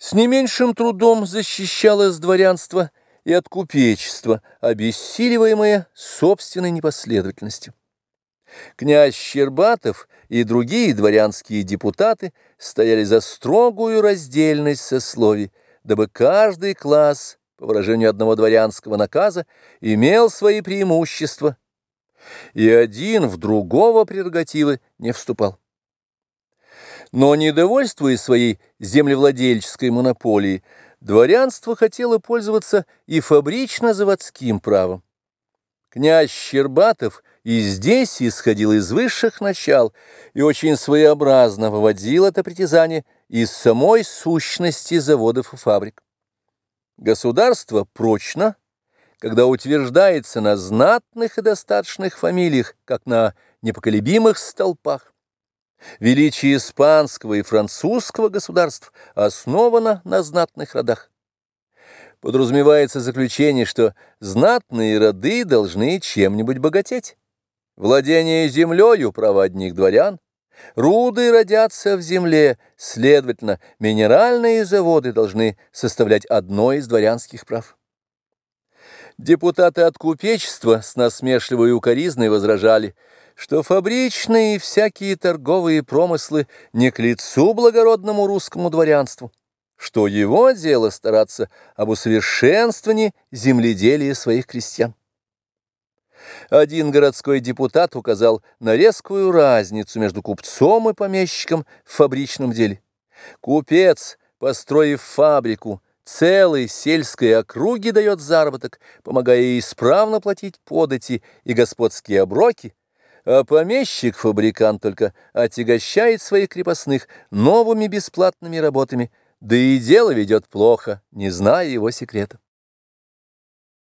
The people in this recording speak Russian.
С не меньшим трудом защищалось дворянство и от купечества, обессиливаемое собственной непоследовательностью. Князь Щербатов и другие дворянские депутаты стояли за строгую раздельность сословий, дабы каждый класс, по выражению одного дворянского наказа, имел свои преимущества, и один в другого прерогативы не вступал. Но, недовольствуясь своей землевладельческой монополией, дворянство хотело пользоваться и фабрично-заводским правом. Князь Щербатов и здесь исходил из высших начал и очень своеобразно выводил это притязание из самой сущности заводов и фабрик. Государство прочно, когда утверждается на знатных и достаточных фамилиях, как на непоколебимых столпах. Величие испанского и французского государств основано на знатных родах. Подразумевается заключение, что знатные роды должны чем-нибудь богатеть. Владение землею – право одних дворян. Руды родятся в земле, следовательно, минеральные заводы должны составлять одно из дворянских прав. Депутаты от купечества с насмешливой укоризной возражали – что фабричные и всякие торговые промыслы не к лицу благородному русскому дворянству, что его дело стараться об усовершенствовании земледелия своих крестьян. Один городской депутат указал на резкую разницу между купцом и помещиком в фабричном деле. Купец, построив фабрику, целой сельской округе дает заработок, помогая исправно платить подати и господские оброки, а помещик-фабрикант только отягощает своих крепостных новыми бесплатными работами, да и дело ведет плохо, не зная его секрета.